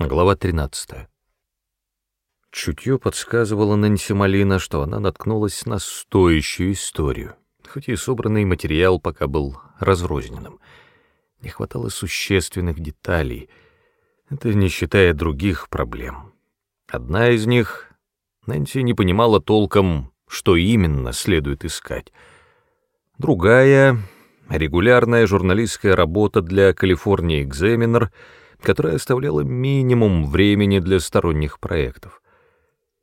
Глава 13. Чутье подсказывало Нэнси Малина, что она наткнулась на стоящую историю, хоть и собранный материал пока был разрозненным. Не хватало существенных деталей, это не считая других проблем. Одна из них — Нэнси не понимала толком, что именно следует искать. Другая — регулярная журналистская работа для «Калифорния Экзаменер», которая оставляла минимум времени для сторонних проектов.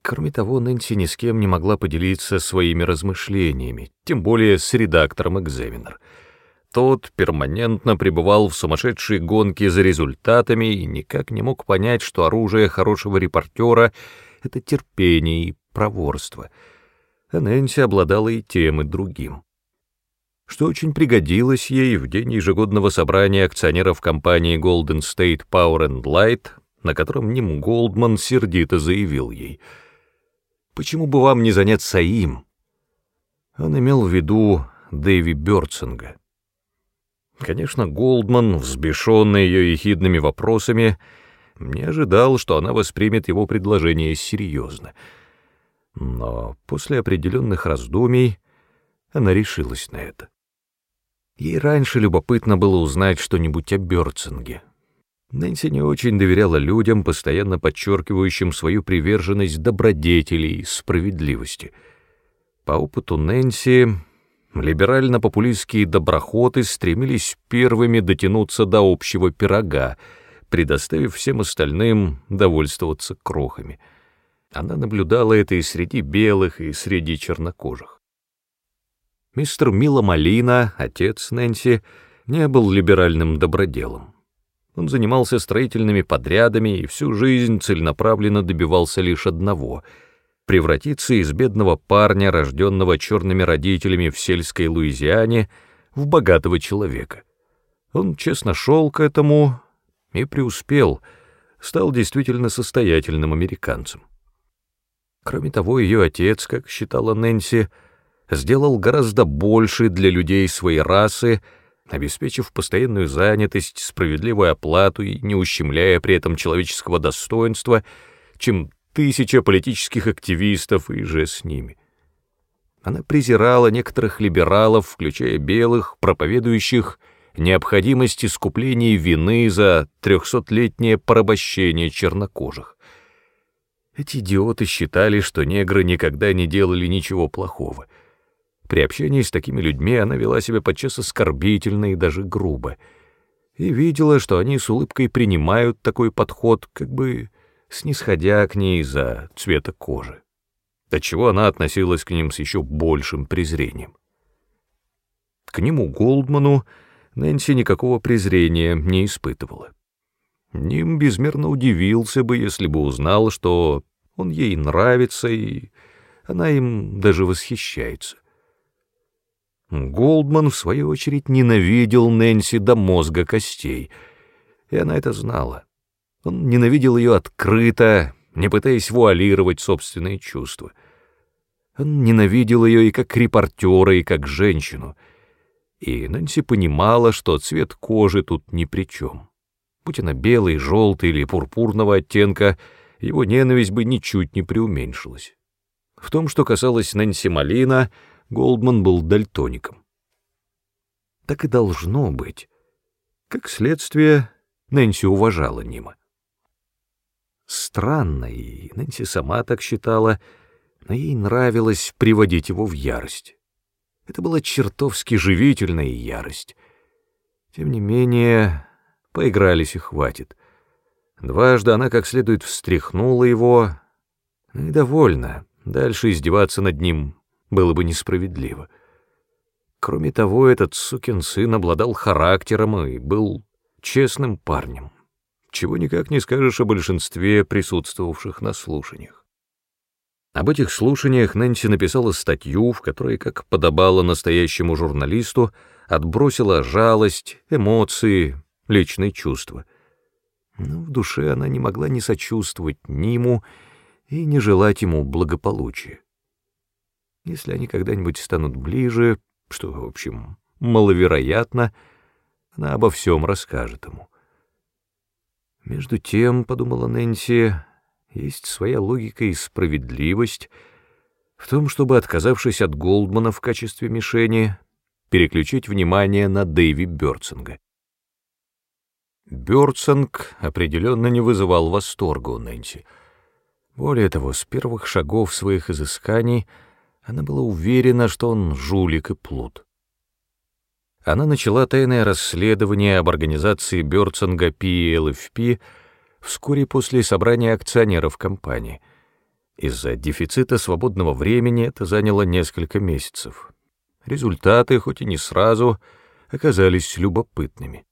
Кроме того, Нэнси ни с кем не могла поделиться своими размышлениями, тем более с редактором «Экзаменер». Тот перманентно пребывал в сумасшедшей гонке за результатами и никак не мог понять, что оружие хорошего репортера — это терпение и проворство. А Нэнси обладала и тем, и другим что очень пригодилось ей в день ежегодного собрания акционеров компании Golden State Power and Light, на котором Ним Голдман сердито заявил ей, «Почему бы вам не заняться им?» Он имел в виду Дэви Бёрдсинга. Конечно, Голдман, взбешенный ее ехидными вопросами, не ожидал, что она воспримет его предложение серьезно. Но после определенных раздумий она решилась на это. Ей раньше любопытно было узнать что-нибудь о Бёрцинге. Нэнси не очень доверяла людям, постоянно подчеркивающим свою приверженность добродетели и справедливости. По опыту Нэнси, либерально-популистские доброходы стремились первыми дотянуться до общего пирога, предоставив всем остальным довольствоваться крохами. Она наблюдала это и среди белых, и среди чернокожих. Мистер Мила Малина, отец Нэнси, не был либеральным доброделом. Он занимался строительными подрядами и всю жизнь целенаправленно добивался лишь одного — превратиться из бедного парня, рожденного черными родителями в сельской Луизиане, в богатого человека. Он честно шел к этому и преуспел, стал действительно состоятельным американцем. Кроме того, ее отец, как считала Нэнси, — сделал гораздо больше для людей своей расы, обеспечив постоянную занятость, справедливую оплату и не ущемляя при этом человеческого достоинства, чем тысяча политических активистов и же с ними. Она презирала некоторых либералов, включая белых, проповедующих необходимость искупления вины за трехсотлетнее порабощение чернокожих. Эти идиоты считали, что негры никогда не делали ничего плохого — при общении с такими людьми она вела себя подчас оскорбительно и даже грубо, и видела, что они с улыбкой принимают такой подход, как бы снисходя к ней за цвета кожи, отчего она относилась к ним с еще большим презрением. К нему, Голдману, Нэнси никакого презрения не испытывала. Ним безмерно удивился бы, если бы узнал, что он ей нравится, и она им даже восхищается. Голдман, в свою очередь, ненавидел Нэнси до мозга костей, и она это знала. Он ненавидел ее открыто, не пытаясь вуалировать собственные чувства. Он ненавидел ее и как репортера, и как женщину. И Нэнси понимала, что цвет кожи тут ни при чем. Будь она белый, желтый или пурпурного оттенка, его ненависть бы ничуть не преуменьшилась. В том, что касалось Нэнси Малина — Голдман был дальтоником. Так и должно быть. Как следствие, Нэнси уважала Нима. Странно, и Нэнси сама так считала, но ей нравилось приводить его в ярость. Это была чертовски живительная ярость. Тем не менее, поигрались и хватит. Дважды она как следует встряхнула его, и довольна, дальше издеваться над ним было бы несправедливо. Кроме того, этот сукин сын обладал характером и был честным парнем, чего никак не скажешь о большинстве присутствовавших на слушаниях. Об этих слушаниях Нэнси написала статью, в которой, как подобало настоящему журналисту, отбросила жалость, эмоции, личные чувства. Но в душе она не могла не сочувствовать ни ему и не желать ему благополучия. Если они когда-нибудь станут ближе, что, в общем, маловероятно, она обо всем расскажет ему. Между тем, — подумала Нэнси, — есть своя логика и справедливость в том, чтобы, отказавшись от Голдмана в качестве мишени, переключить внимание на Дэйви Бёрцинга. Бёрцинг определенно не вызывал восторга у Нэнси. Более того, с первых шагов своих изысканий она была уверена, что он жулик и плут. Она начала тайное расследование об организации Бёрцинга PLFP вскоре после собрания акционеров компании. Из-за дефицита свободного времени это заняло несколько месяцев. Результаты, хоть и не сразу, оказались любопытными.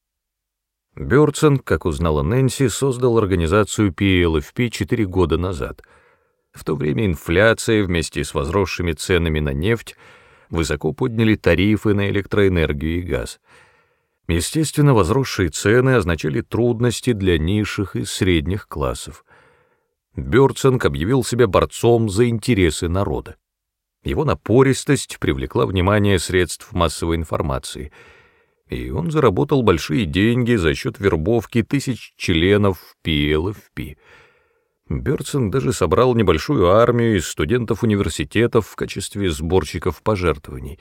Бёрдсон, как узнала Нэнси, создал организацию PLFP четыре года назад. В то время инфляция вместе с возросшими ценами на нефть высоко подняли тарифы на электроэнергию и газ. Естественно, возросшие цены означали трудности для низших и средних классов. Бёрдсонг объявил себя борцом за интересы народа. Его напористость привлекла внимание средств массовой информации — и он заработал большие деньги за счет вербовки тысяч членов PLFP. Бёрдсон даже собрал небольшую армию из студентов университетов в качестве сборщиков пожертвований.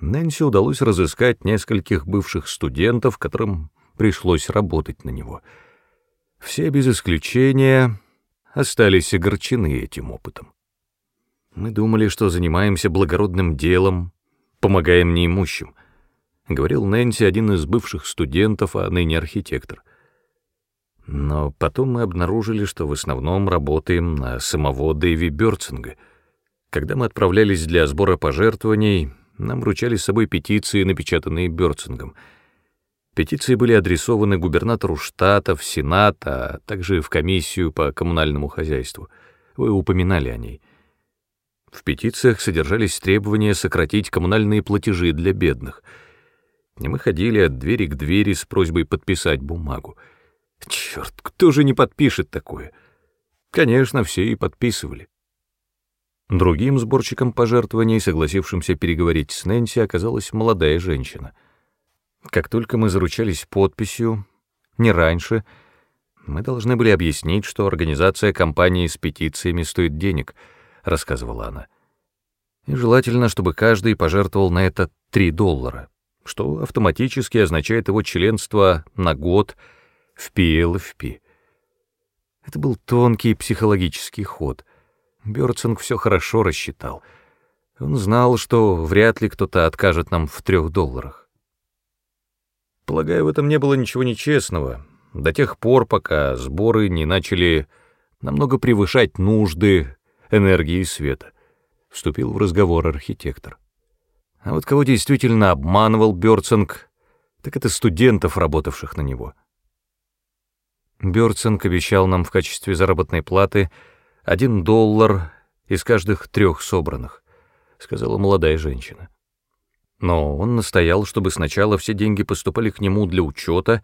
Нэнси удалось разыскать нескольких бывших студентов, которым пришлось работать на него. Все без исключения остались огорчены этим опытом. Мы думали, что занимаемся благородным делом, помогаем неимущим — говорил Нэнси, один из бывших студентов, а ныне архитектор. Но потом мы обнаружили, что в основном работаем на самого Дэйви Бёрцинга. Когда мы отправлялись для сбора пожертвований, нам вручали с собой петиции, напечатанные Бёрцингом. Петиции были адресованы губернатору штата, в Сенат, а также в комиссию по коммунальному хозяйству. Вы упоминали о ней. В петициях содержались требования сократить коммунальные платежи для бедных — и мы ходили от двери к двери с просьбой подписать бумагу. Черт, кто же не подпишет такое? Конечно, все и подписывали. Другим сборщиком пожертвований, согласившимся переговорить с Нэнси, оказалась молодая женщина. Как только мы заручались подписью, не раньше, мы должны были объяснить, что организация компании с петициями стоит денег, рассказывала она. И желательно, чтобы каждый пожертвовал на это 3 доллара что автоматически означает его членство на год в PLFP. Это был тонкий психологический ход. Бёрцинг все хорошо рассчитал. Он знал, что вряд ли кто-то откажет нам в трех долларах. Полагаю, в этом не было ничего нечестного, до тех пор, пока сборы не начали намного превышать нужды энергии света. Вступил в разговор архитектор. А вот кого действительно обманывал Бёрцинг, так это студентов, работавших на него. Бёрцинг обещал нам в качестве заработной платы один доллар из каждых трех собранных, сказала молодая женщина. Но он настоял, чтобы сначала все деньги поступали к нему для учета,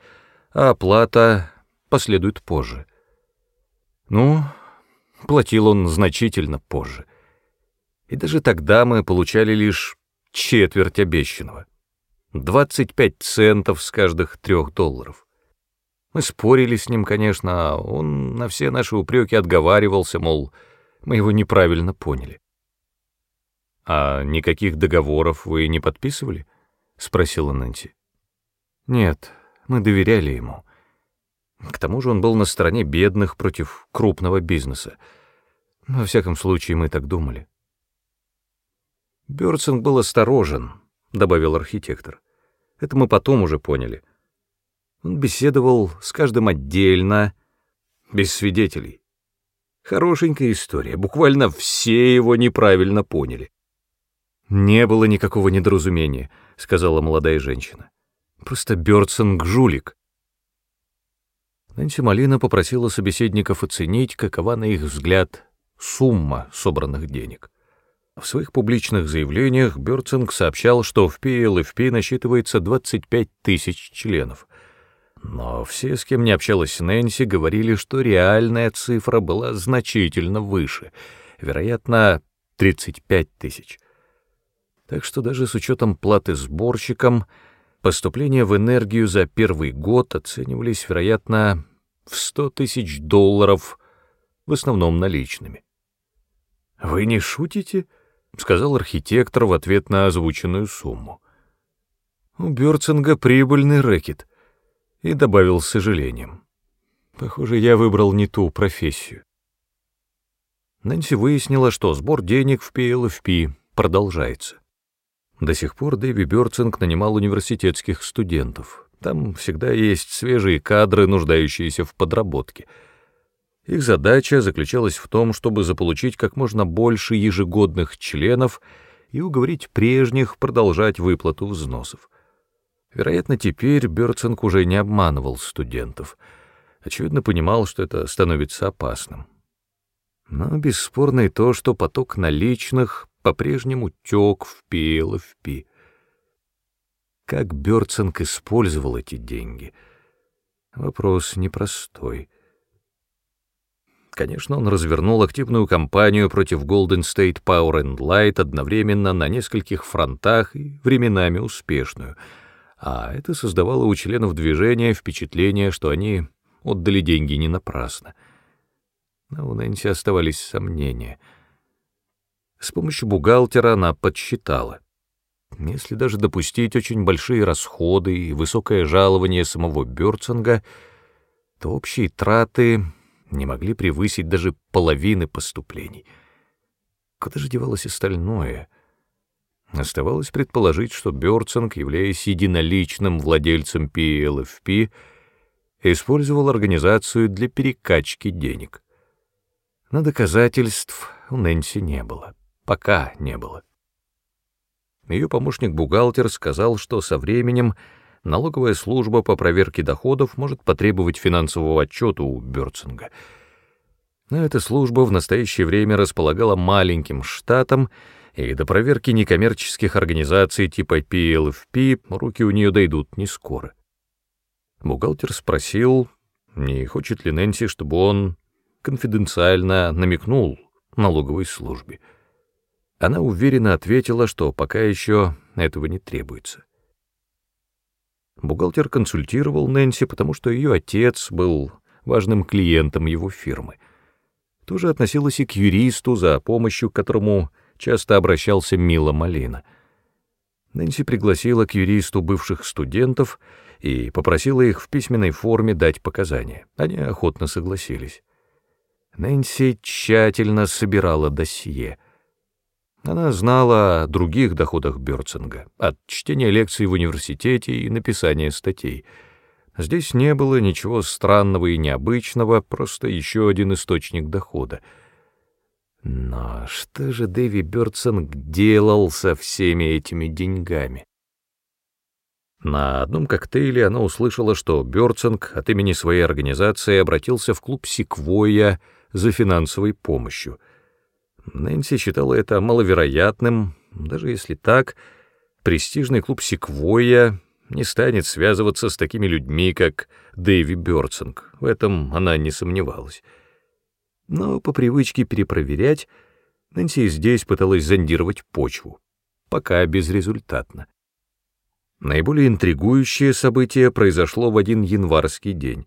а оплата последует позже. Ну, платил он значительно позже. И даже тогда мы получали лишь четверть обещанного. 25 центов с каждых трех долларов. Мы спорили с ним, конечно, а он на все наши упреки отговаривался, мол, мы его неправильно поняли. «А никаких договоров вы не подписывали?» — спросила Нэнси. «Нет, мы доверяли ему. К тому же он был на стороне бедных против крупного бизнеса. Во всяком случае, мы так думали». Бёрдсинг был осторожен, добавил архитектор. Это мы потом уже поняли. Он беседовал с каждым отдельно, без свидетелей. Хорошенькая история, буквально все его неправильно поняли. «Не было никакого недоразумения», — сказала молодая женщина. «Просто Бёрдсинг — жулик». Нэнси Малина попросила собеседников оценить, какова, на их взгляд, сумма собранных денег. В своих публичных заявлениях Бёрцинг сообщал, что в PLFP насчитывается 25 тысяч членов. Но все, с кем не общалась Нэнси, говорили, что реальная цифра была значительно выше, вероятно, 35 тысяч. Так что даже с учетом платы сборщикам, поступления в энергию за первый год оценивались, вероятно, в сто тысяч долларов, в основном наличными. «Вы не шутите?» — сказал архитектор в ответ на озвученную сумму. «У Бёрцинга прибыльный рэкет», — и добавил с сожалением. «Похоже, я выбрал не ту профессию». Нэнси выяснила, что сбор денег в PLFP продолжается. До сих пор Дэви Бёрцинг нанимал университетских студентов. Там всегда есть свежие кадры, нуждающиеся в подработке. Их задача заключалась в том, чтобы заполучить как можно больше ежегодных членов и уговорить прежних продолжать выплату взносов. Вероятно, теперь Бёрцинг уже не обманывал студентов. Очевидно, понимал, что это становится опасным. Но бесспорно и то, что поток наличных по-прежнему тек в PLFP. Как Бёрцинг использовал эти деньги? Вопрос непростой. Конечно, он развернул активную кампанию против Golden State Power and Light одновременно на нескольких фронтах и временами успешную, а это создавало у членов движения впечатление, что они отдали деньги не напрасно. Но у Нэнси оставались сомнения — с помощью бухгалтера она подсчитала. Если даже допустить очень большие расходы и высокое жалование самого Бёрцинга, то общие траты не могли превысить даже половины поступлений. Куда же девалось остальное? Оставалось предположить, что Бёрцинг, являясь единоличным владельцем PLFP, использовал организацию для перекачки денег. Но доказательств у Нэнси не было. Пока не было. Ее помощник-бухгалтер сказал, что со временем налоговая служба по проверке доходов может потребовать финансового отчета у Бёрцинга. Но эта служба в настоящее время располагала маленьким штатом, и до проверки некоммерческих организаций типа PLFP руки у нее дойдут не скоро. Бухгалтер спросил, не хочет ли Нэнси, чтобы он конфиденциально намекнул налоговой службе. Она уверенно ответила, что пока еще этого не требуется. Бухгалтер консультировал Нэнси, потому что ее отец был важным клиентом его фирмы. Тоже относилась и к юристу, за помощью которому часто обращался Мила Малина. Нэнси пригласила к юристу бывших студентов и попросила их в письменной форме дать показания. Они охотно согласились. Нэнси тщательно собирала досье — она знала о других доходах Бёрцинга, от чтения лекций в университете и написания статей. Здесь не было ничего странного и необычного, просто еще один источник дохода. Но что же Дэви Бёрцинг делал со всеми этими деньгами? На одном коктейле она услышала, что Бёрцинг от имени своей организации обратился в клуб «Секвойя» за финансовой помощью — Нэнси считала это маловероятным, даже если так, престижный клуб «Секвойя» не станет связываться с такими людьми, как Дэви Бёрцинг, в этом она не сомневалась. Но по привычке перепроверять, Нэнси здесь пыталась зондировать почву, пока безрезультатно. Наиболее интригующее событие произошло в один январский день.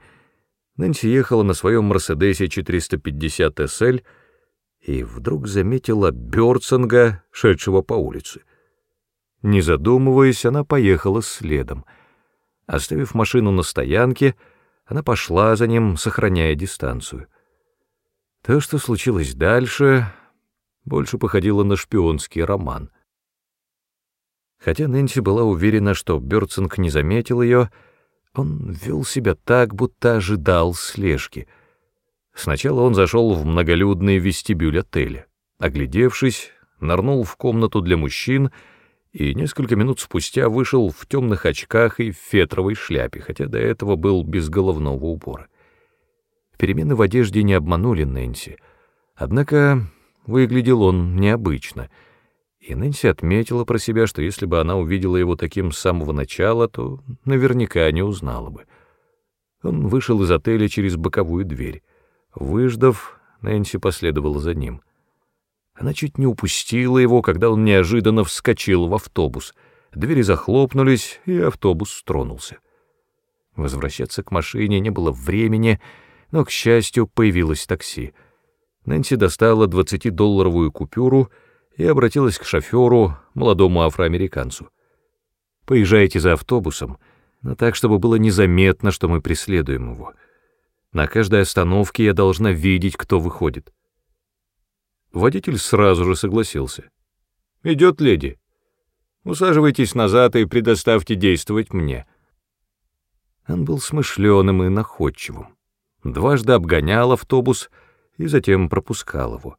Нэнси ехала на своем Мерседесе 450 SL и вдруг заметила Бёрцинга, шедшего по улице. Не задумываясь, она поехала следом. Оставив машину на стоянке, она пошла за ним, сохраняя дистанцию. То, что случилось дальше, больше походило на шпионский роман. Хотя Нэнси была уверена, что Бёрцинг не заметил ее, он вел себя так, будто ожидал слежки — Сначала он зашел в многолюдный вестибюль отеля. Оглядевшись, нырнул в комнату для мужчин и несколько минут спустя вышел в темных очках и в фетровой шляпе, хотя до этого был без головного убора. Перемены в одежде не обманули Нэнси, однако выглядел он необычно, и Нэнси отметила про себя, что если бы она увидела его таким с самого начала, то наверняка не узнала бы. Он вышел из отеля через боковую дверь. Выждав, Нэнси последовала за ним. Она чуть не упустила его, когда он неожиданно вскочил в автобус. Двери захлопнулись, и автобус тронулся. Возвращаться к машине не было времени, но, к счастью, появилось такси. Нэнси достала 20-долларовую купюру и обратилась к шоферу, молодому афроамериканцу. «Поезжайте за автобусом, но так, чтобы было незаметно, что мы преследуем его. На каждой остановке я должна видеть, кто выходит». Водитель сразу же согласился. «Идет леди. Усаживайтесь назад и предоставьте действовать мне». Он был смышленым и находчивым. Дважды обгонял автобус и затем пропускал его.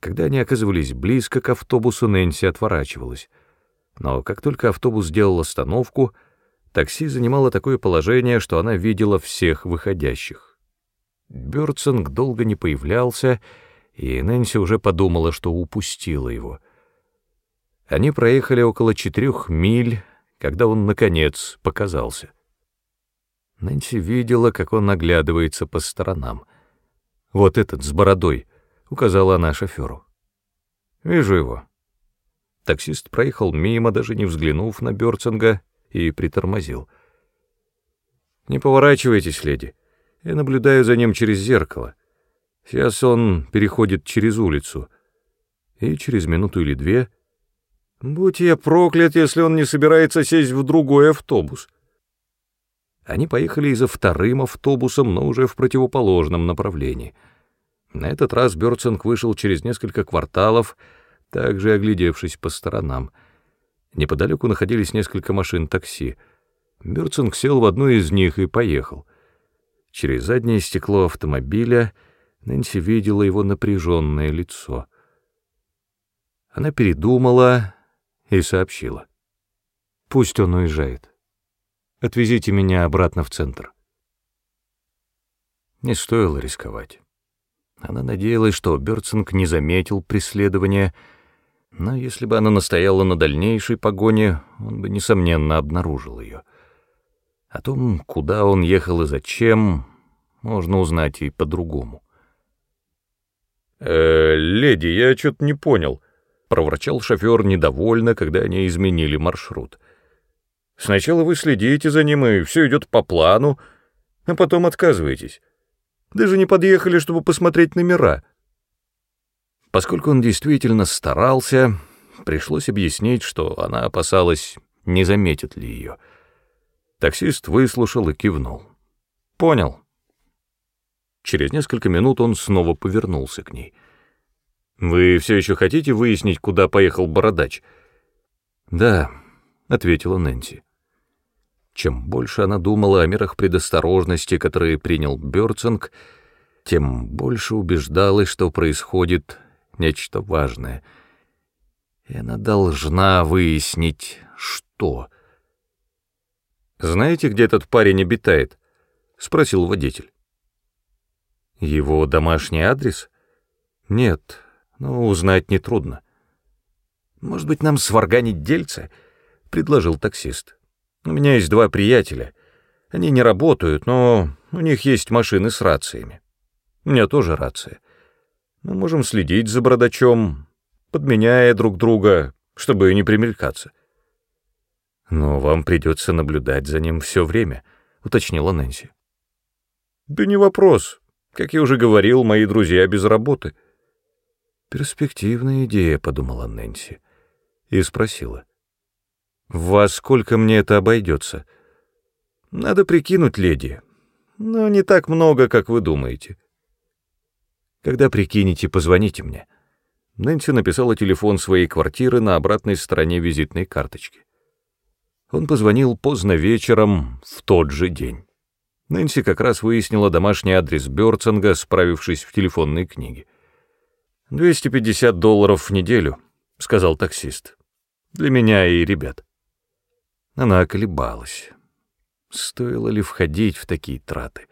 Когда они оказывались близко к автобусу, Нэнси отворачивалась. Но как только автобус сделал остановку, такси занимало такое положение, что она видела всех выходящих. Бёрдсонг долго не появлялся, и Нэнси уже подумала, что упустила его. Они проехали около четырех миль, когда он, наконец, показался. Нэнси видела, как он наглядывается по сторонам. «Вот этот, с бородой», — указала она шоферу. «Вижу его». Таксист проехал мимо, даже не взглянув на Бёрцинга, и притормозил. «Не поворачивайтесь, леди. Я наблюдаю за ним через зеркало. Сейчас он переходит через улицу. И через минуту или две... Будь я проклят, если он не собирается сесть в другой автобус». Они поехали и за вторым автобусом, но уже в противоположном направлении. На этот раз Бёрцинг вышел через несколько кварталов, также оглядевшись по сторонам. Неподалеку находились несколько машин такси. Бёрцинг сел в одну из них и поехал. Через заднее стекло автомобиля Нэнси видела его напряженное лицо. Она передумала и сообщила. «Пусть он уезжает». Отвезите меня обратно в центр. Не стоило рисковать. Она надеялась, что Бёрцинг не заметил преследования, но если бы она настояла на дальнейшей погоне, он бы, несомненно, обнаружил ее. О том, куда он ехал и зачем, можно узнать и по-другому. «Э, леди, я что-то не понял», — проворчал шофер недовольно, когда они изменили маршрут. — Сначала вы следите за ним, и все идет по плану, а потом отказываетесь. Даже не подъехали, чтобы посмотреть номера. Поскольку он действительно старался, пришлось объяснить, что она опасалась, не заметит ли ее. Таксист выслушал и кивнул. «Понял». Через несколько минут он снова повернулся к ней. «Вы все еще хотите выяснить, куда поехал бородач?» «Да», — ответила Нэнси. Чем больше она думала о мерах предосторожности, которые принял Бёрцинг, тем больше убеждалась, что происходит нечто важное. И она должна выяснить, что. «Знаете, где этот парень обитает?» — спросил водитель. «Его домашний адрес?» «Нет, но узнать нетрудно». «Может быть, нам сварганить дельце?» — предложил таксист. У меня есть два приятеля. Они не работают, но у них есть машины с рациями. У меня тоже рация. Мы можем следить за бородачом, подменяя друг друга, чтобы не примелькаться. Но вам придется наблюдать за ним все время, уточнила Нэнси. Да не вопрос. Как я уже говорил, мои друзья без работы. Перспективная идея, подумала Нэнси и спросила. «Во сколько мне это обойдется?» «Надо прикинуть, леди. Но не так много, как вы думаете». «Когда прикинете, позвоните мне». Нэнси написала телефон своей квартиры на обратной стороне визитной карточки. Он позвонил поздно вечером в тот же день. Нэнси как раз выяснила домашний адрес Бёрцинга, справившись в телефонной книге. «250 долларов в неделю», — сказал таксист. «Для меня и ребят». Она колебалась. Стоило ли входить в такие траты?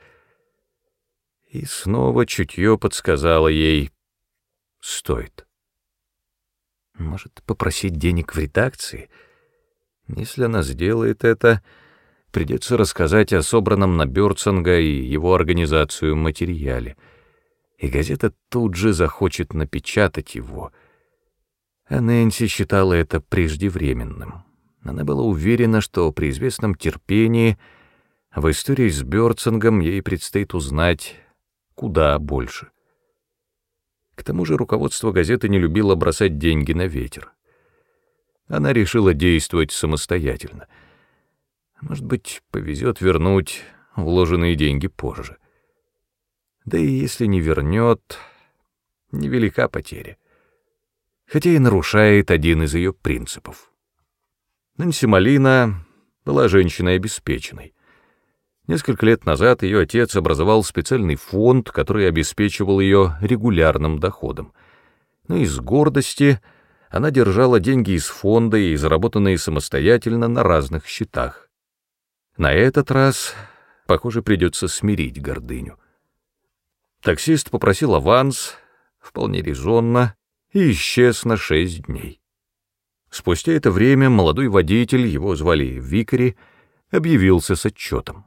И снова чутье подсказало ей «стоит». Может, попросить денег в редакции? Если она сделает это, придется рассказать о собранном на Бёрцинга и его организацию материале, и газета тут же захочет напечатать его. А Нэнси считала это преждевременным. Она была уверена, что при известном терпении в истории с Бёрцингом ей предстоит узнать куда больше. К тому же руководство газеты не любило бросать деньги на ветер. Она решила действовать самостоятельно. Может быть, повезет вернуть вложенные деньги позже. Да и если не вернет, невелика потеря. Хотя и нарушает один из ее принципов. Нэнси Малина была женщиной обеспеченной. Несколько лет назад ее отец образовал специальный фонд, который обеспечивал ее регулярным доходом. Но из гордости она держала деньги из фонда и заработанные самостоятельно на разных счетах. На этот раз, похоже, придется смирить гордыню. Таксист попросил аванс, вполне резонно, и исчез на шесть дней. Спустя это время молодой водитель, его звали Викари, объявился с отчетом.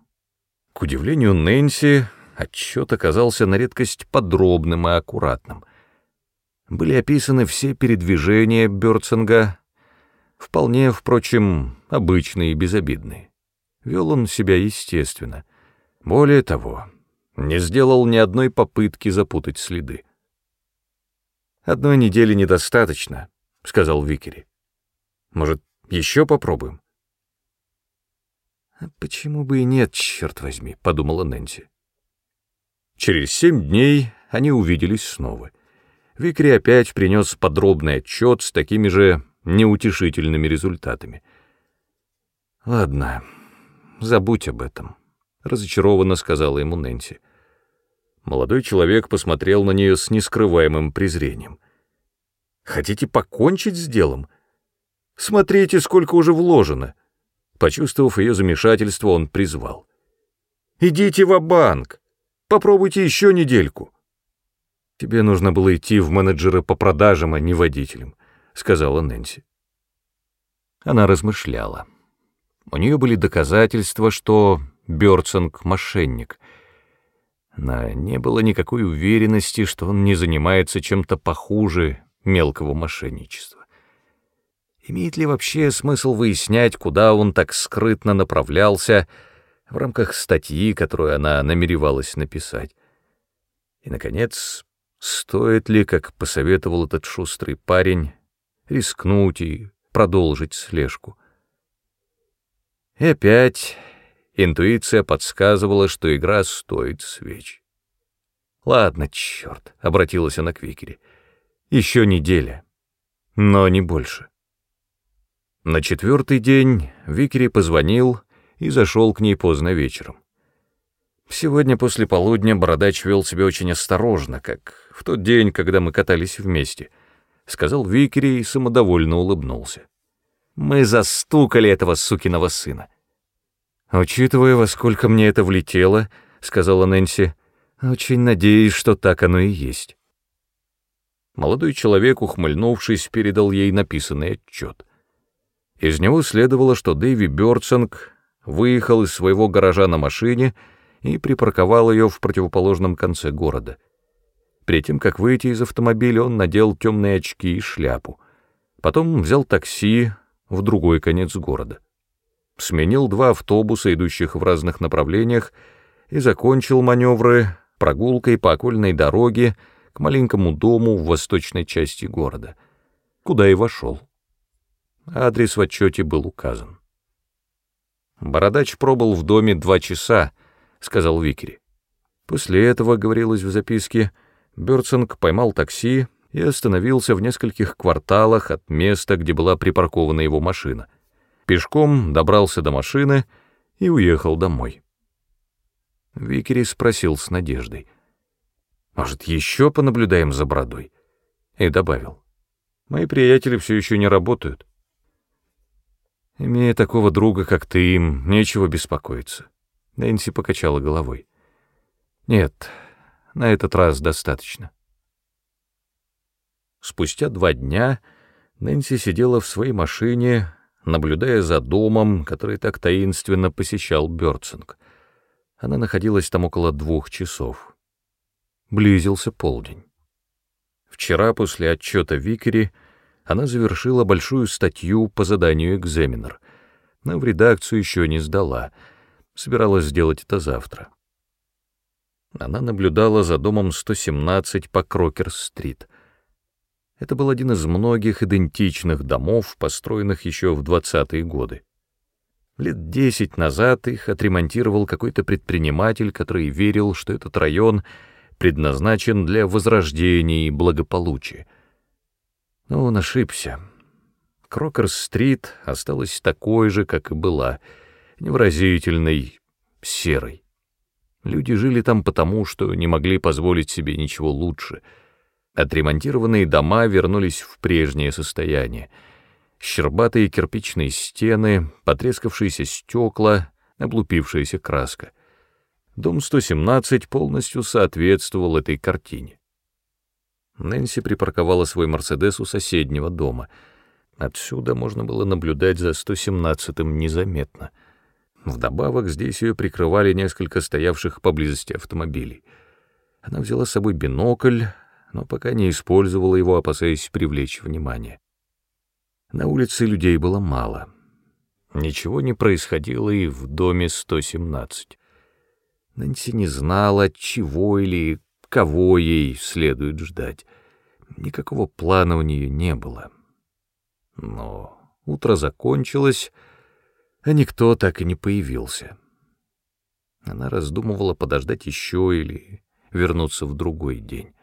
К удивлению Нэнси, отчет оказался на редкость подробным и аккуратным. Были описаны все передвижения Бёрцинга, вполне, впрочем, обычные и безобидные. Вел он себя естественно. Более того, не сделал ни одной попытки запутать следы. «Одной недели недостаточно», — сказал Викери. «Может, еще попробуем?» «А почему бы и нет, черт возьми», — подумала Нэнси. Через семь дней они увиделись снова. Викри опять принес подробный отчет с такими же неутешительными результатами. «Ладно, забудь об этом», — разочарованно сказала ему Нэнси. Молодой человек посмотрел на нее с нескрываемым презрением. «Хотите покончить с делом? Смотрите, сколько уже вложено!» Почувствовав ее замешательство, он призвал. «Идите в банк Попробуйте еще недельку». «Тебе нужно было идти в менеджеры по продажам, а не водителем», — сказала Нэнси. Она размышляла. У нее были доказательства, что Бёрцинг — мошенник. Но не было никакой уверенности, что он не занимается чем-то похуже мелкого мошенничества. Имеет ли вообще смысл выяснять, куда он так скрытно направлялся в рамках статьи, которую она намеревалась написать? И, наконец, стоит ли, как посоветовал этот шустрый парень, рискнуть и продолжить слежку? И опять интуиция подсказывала, что игра стоит свеч. «Ладно, черт», — обратилась она к Викере, — «еще неделя, но не больше». На четвертый день Викери позвонил и зашел к ней поздно вечером. Сегодня после полудня Бородач вел себя очень осторожно, как в тот день, когда мы катались вместе, — сказал Викери и самодовольно улыбнулся. Мы застукали этого сукиного сына. «Учитывая, во сколько мне это влетело», — сказала Нэнси, — «очень надеюсь, что так оно и есть». Молодой человек, ухмыльнувшись, передал ей написанный отчет. Из него следовало, что Дэви Бёрцинг выехал из своего гаража на машине и припарковал ее в противоположном конце города. Перед тем, как выйти из автомобиля, он надел темные очки и шляпу. Потом взял такси в другой конец города. Сменил два автобуса, идущих в разных направлениях, и закончил маневры прогулкой по окольной дороге к маленькому дому в восточной части города, куда и вошел. Адрес в отчете был указан. «Бородач пробыл в доме два часа», — сказал Викери. После этого, говорилось в записке, Бёрцинг поймал такси и остановился в нескольких кварталах от места, где была припаркована его машина. Пешком добрался до машины и уехал домой. Викери спросил с надеждой. «Может, еще понаблюдаем за бородой?» И добавил. «Мои приятели все еще не работают. Имея такого друга, как ты, им нечего беспокоиться. Нэнси покачала головой. Нет, на этот раз достаточно. Спустя два дня Нэнси сидела в своей машине, наблюдая за домом, который так таинственно посещал Бёрцинг. Она находилась там около двух часов. Близился полдень. Вчера после отчета Викери она завершила большую статью по заданию экзаменер, но в редакцию еще не сдала, собиралась сделать это завтра. Она наблюдала за домом 117 по Крокер-стрит. Это был один из многих идентичных домов, построенных еще в 20-е годы. Лет десять назад их отремонтировал какой-то предприниматель, который верил, что этот район предназначен для возрождения и благополучия. Но он ошибся. Крокер-стрит осталась такой же, как и была, невразительной, серой. Люди жили там потому, что не могли позволить себе ничего лучше. Отремонтированные дома вернулись в прежнее состояние. Щербатые кирпичные стены, потрескавшиеся стекла, облупившаяся краска. Дом 117 полностью соответствовал этой картине. Нэнси припарковала свой «Мерседес» у соседнего дома. Отсюда можно было наблюдать за 117-м незаметно — Вдобавок здесь ее прикрывали несколько стоявших поблизости автомобилей. Она взяла с собой бинокль, но пока не использовала его, опасаясь привлечь внимание. На улице людей было мало. Ничего не происходило и в доме 117. Нэнси не знала, чего или кого ей следует ждать. Никакого плана у нее не было. Но утро закончилось, а никто так и не появился. Она раздумывала подождать еще или вернуться в другой день.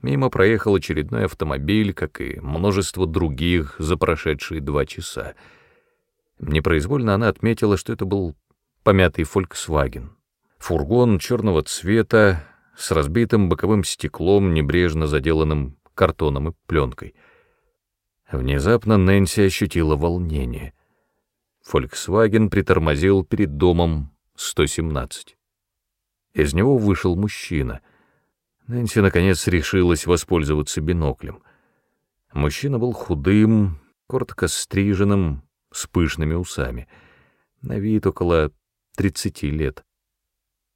Мимо проехал очередной автомобиль, как и множество других за прошедшие два часа. Непроизвольно она отметила, что это был помятый Volkswagen. Фургон черного цвета с разбитым боковым стеклом, небрежно заделанным картоном и пленкой. Внезапно Нэнси ощутила волнение. Volkswagen притормозил перед домом 117. Из него вышел мужчина. Нэнси, наконец, решилась воспользоваться биноклем. Мужчина был худым, коротко стриженным, с пышными усами. На вид около 30 лет.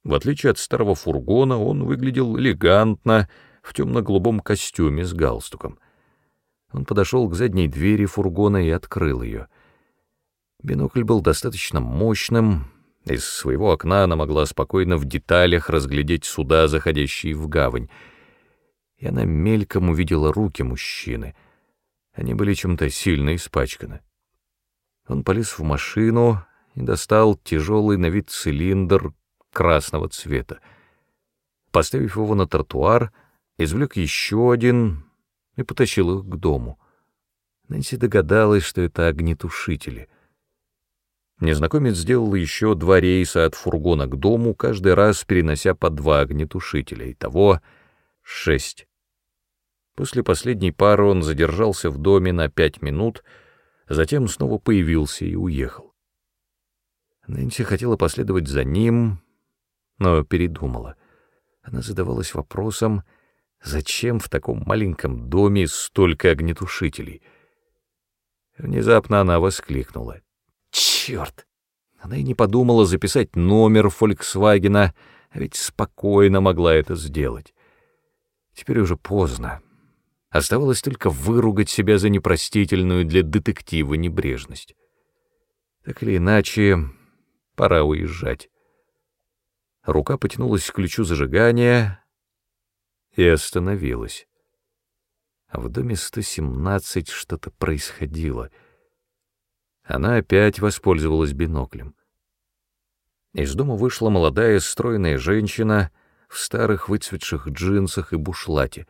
В отличие от старого фургона, он выглядел элегантно, в темно-голубом костюме с галстуком. Он подошел к задней двери фургона и открыл ее — Бинокль был достаточно мощным, из своего окна она могла спокойно в деталях разглядеть суда, заходящие в гавань. И она мельком увидела руки мужчины. Они были чем-то сильно испачканы. Он полез в машину и достал тяжелый на вид цилиндр красного цвета. Поставив его на тротуар, извлек еще один и потащил их к дому. Нэнси догадалась, что это огнетушители — Незнакомец сделал еще два рейса от фургона к дому, каждый раз перенося по два огнетушителя, итого шесть. После последней пары он задержался в доме на пять минут, затем снова появился и уехал. Нэнси хотела последовать за ним, но передумала. Она задавалась вопросом, зачем в таком маленьком доме столько огнетушителей. Внезапно она воскликнула. Черт! Она и не подумала записать номер Фольксвагена, а ведь спокойно могла это сделать. Теперь уже поздно. Оставалось только выругать себя за непростительную для детектива небрежность. Так или иначе, пора уезжать. Рука потянулась к ключу зажигания и остановилась. В доме 117 что-то происходило — она опять воспользовалась биноклем. Из дома вышла молодая стройная женщина в старых выцветших джинсах и бушлате.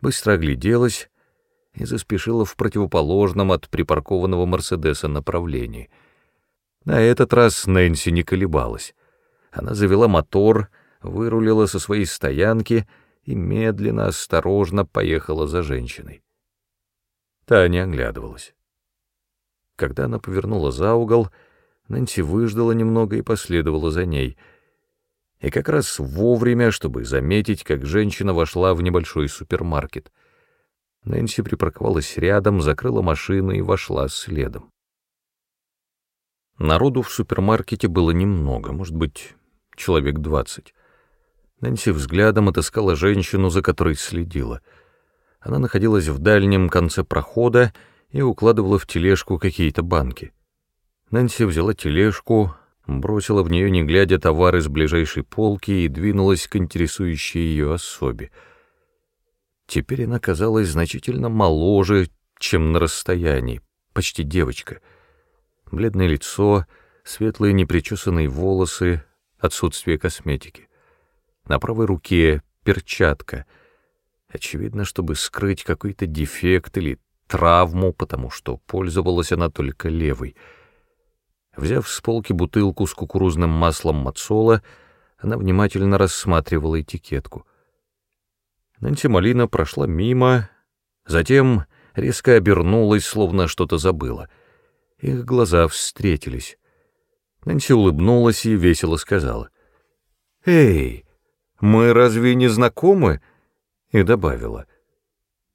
Быстро огляделась и заспешила в противоположном от припаркованного Мерседеса направлении. На этот раз Нэнси не колебалась. Она завела мотор, вырулила со своей стоянки и медленно, осторожно поехала за женщиной. Та не оглядывалась. Когда она повернула за угол, Нэнси выждала немного и последовала за ней. И как раз вовремя, чтобы заметить, как женщина вошла в небольшой супермаркет. Нэнси припарковалась рядом, закрыла машину и вошла следом. Народу в супермаркете было немного, может быть, человек двадцать. Нэнси взглядом отыскала женщину, за которой следила. Она находилась в дальнем конце прохода, и укладывала в тележку какие-то банки. Нэнси взяла тележку, бросила в нее, не глядя, товары с ближайшей полки и двинулась к интересующей ее особе. Теперь она казалась значительно моложе, чем на расстоянии, почти девочка. Бледное лицо, светлые непричесанные волосы, отсутствие косметики. На правой руке перчатка. Очевидно, чтобы скрыть какой-то дефект или травму, потому что пользовалась она только левой — Взяв с полки бутылку с кукурузным маслом мацола, она внимательно рассматривала этикетку. Нэнси Малина прошла мимо, затем резко обернулась, словно что-то забыла. Их глаза встретились. Нэнси улыбнулась и весело сказала. «Эй, мы разве не знакомы?» И добавила.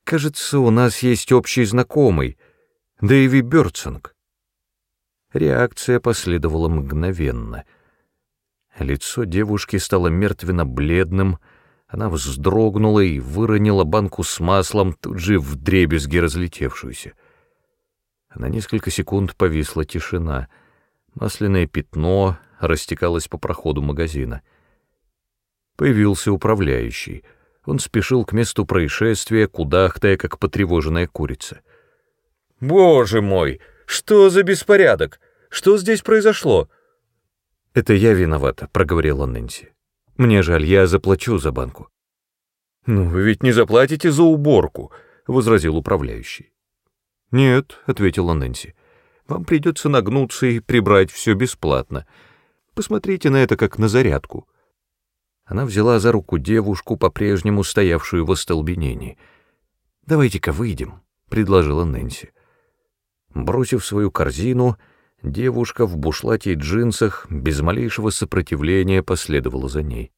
«Кажется, у нас есть общий знакомый, Дэйви Бёрдсонг». Реакция последовала мгновенно. Лицо девушки стало мертвенно-бледным, она вздрогнула и выронила банку с маслом, тут же вдребезги разлетевшуюся. На несколько секунд повисла тишина. Масляное пятно растекалось по проходу магазина. Появился управляющий. Он спешил к месту происшествия, кудахтая, как потревоженная курица. «Боже мой, что за беспорядок? Что здесь произошло?» «Это я виновата», — проговорила Нэнси. «Мне жаль, я заплачу за банку». «Ну, вы ведь не заплатите за уборку», — возразил управляющий. «Нет», — ответила Нэнси, — «вам придется нагнуться и прибрать все бесплатно. Посмотрите на это как на зарядку». Она взяла за руку девушку, по-прежнему стоявшую в остолбенении. «Давайте-ка выйдем», — предложила Нэнси. Бросив свою корзину, — Девушка в бушлате и джинсах без малейшего сопротивления последовала за ней.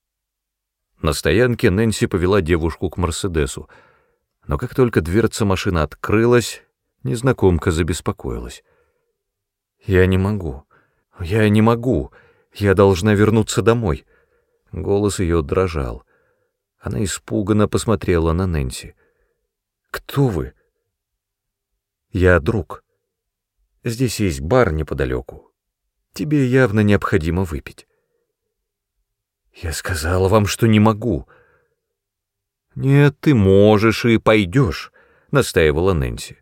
На стоянке Нэнси повела девушку к Мерседесу, но как только дверца машины открылась, незнакомка забеспокоилась. «Я не могу, я не могу, я должна вернуться домой». Голос ее дрожал. Она испуганно посмотрела на Нэнси. «Кто вы?» «Я друг». Здесь есть бар неподалеку. Тебе явно необходимо выпить. Я сказала вам, что не могу. Нет, ты можешь и пойдешь, настаивала Нэнси.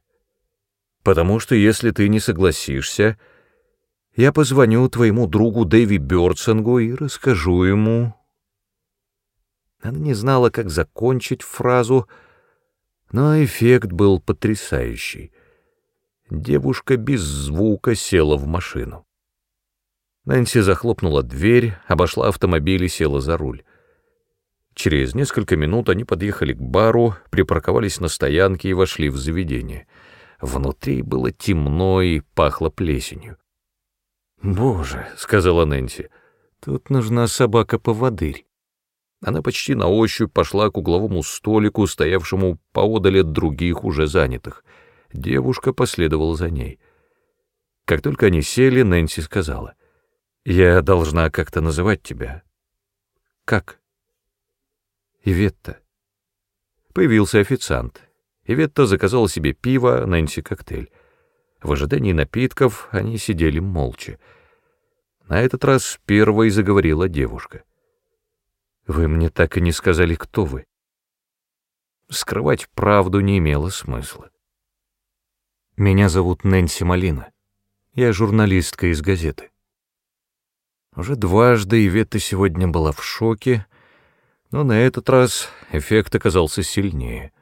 Потому что если ты не согласишься, я позвоню твоему другу Дэви Бёрдсонгу и расскажу ему. Она не знала, как закончить фразу, но эффект был потрясающий девушка без звука села в машину. Нэнси захлопнула дверь, обошла автомобиль и села за руль. Через несколько минут они подъехали к бару, припарковались на стоянке и вошли в заведение. Внутри было темно и пахло плесенью. «Боже», — сказала Нэнси, — «тут нужна собака-поводырь». Она почти на ощупь пошла к угловому столику, стоявшему поодаль от других уже занятых — Девушка последовала за ней. Как только они сели, Нэнси сказала, «Я должна как-то называть тебя». «Как?» «Иветта». Появился официант. Иветта заказала себе пиво, Нэнси коктейль. В ожидании напитков они сидели молча. На этот раз первой заговорила девушка. «Вы мне так и не сказали, кто вы». Скрывать правду не имело смысла. Меня зовут Нэнси Малина. Я журналистка из газеты. Уже дважды Иветта сегодня была в шоке, но на этот раз эффект оказался сильнее.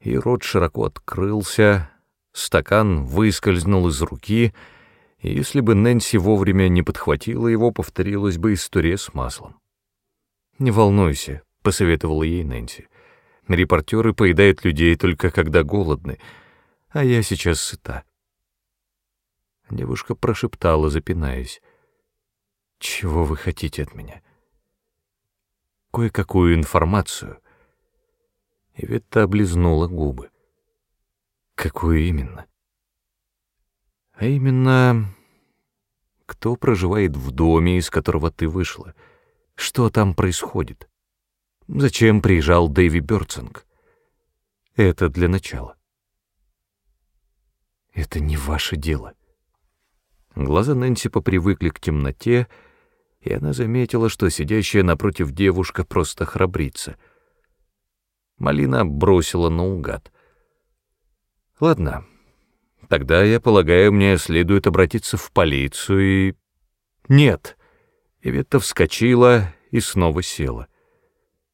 И рот широко открылся, стакан выскользнул из руки, и если бы Нэнси вовремя не подхватила его, повторилась бы история с маслом. «Не волнуйся», — посоветовала ей Нэнси. «Репортеры поедают людей только когда голодны», — а я сейчас сыта. Девушка прошептала, запинаясь. «Чего вы хотите от меня?» «Кое-какую информацию». И Ветта облизнула губы. «Какую именно?» «А именно, кто проживает в доме, из которого ты вышла? Что там происходит? Зачем приезжал Дэви Бёрдсинг? Это для начала». Это не ваше дело. Глаза Нэнси попривыкли к темноте, и она заметила, что сидящая напротив девушка просто храбрится. Малина бросила наугад. «Ладно, тогда, я полагаю, мне следует обратиться в полицию и...» «Нет!» Иветта вскочила и снова села.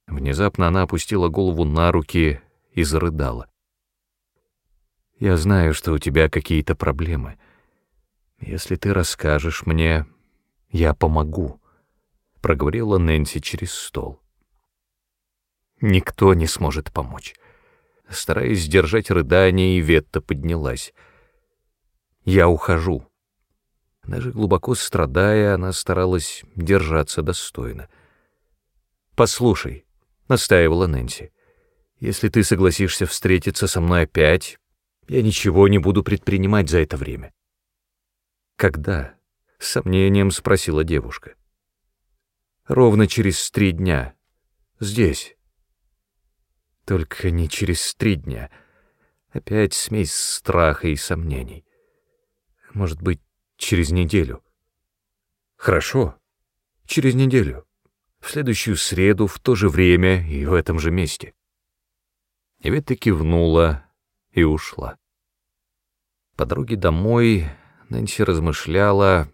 Внезапно она опустила голову на руки и зарыдала. «Я знаю, что у тебя какие-то проблемы. Если ты расскажешь мне, я помогу», — проговорила Нэнси через стол. «Никто не сможет помочь». Стараясь сдержать рыдание, Иветта поднялась. «Я ухожу». Даже глубоко страдая, она старалась держаться достойно. «Послушай», — настаивала Нэнси, — «если ты согласишься встретиться со мной опять, я ничего не буду предпринимать за это время». «Когда?» — с сомнением спросила девушка. «Ровно через три дня. Здесь». Только не через три дня. Опять смесь страха и сомнений. Может быть, через неделю. Хорошо, через неделю. В следующую среду, в то же время и в этом же месте. Ивета кивнула и ушла. По дороге домой Нэнси размышляла,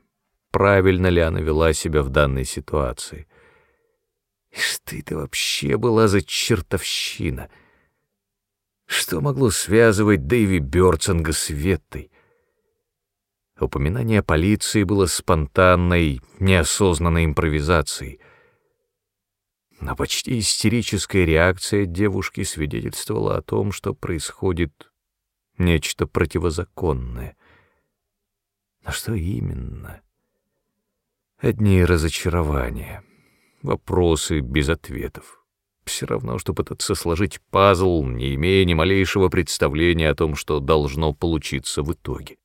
правильно ли она вела себя в данной ситуации. Что это вообще была за чертовщина? Что могло связывать Дэйви Бёрцинга с Веттой? Упоминание полиции было спонтанной, неосознанной импровизацией. Но почти истерическая реакция девушки свидетельствовала о том, что происходит нечто противозаконное. Но что именно? Одни разочарования, вопросы без ответов. Все равно, что пытаться сложить пазл, не имея ни малейшего представления о том, что должно получиться в итоге.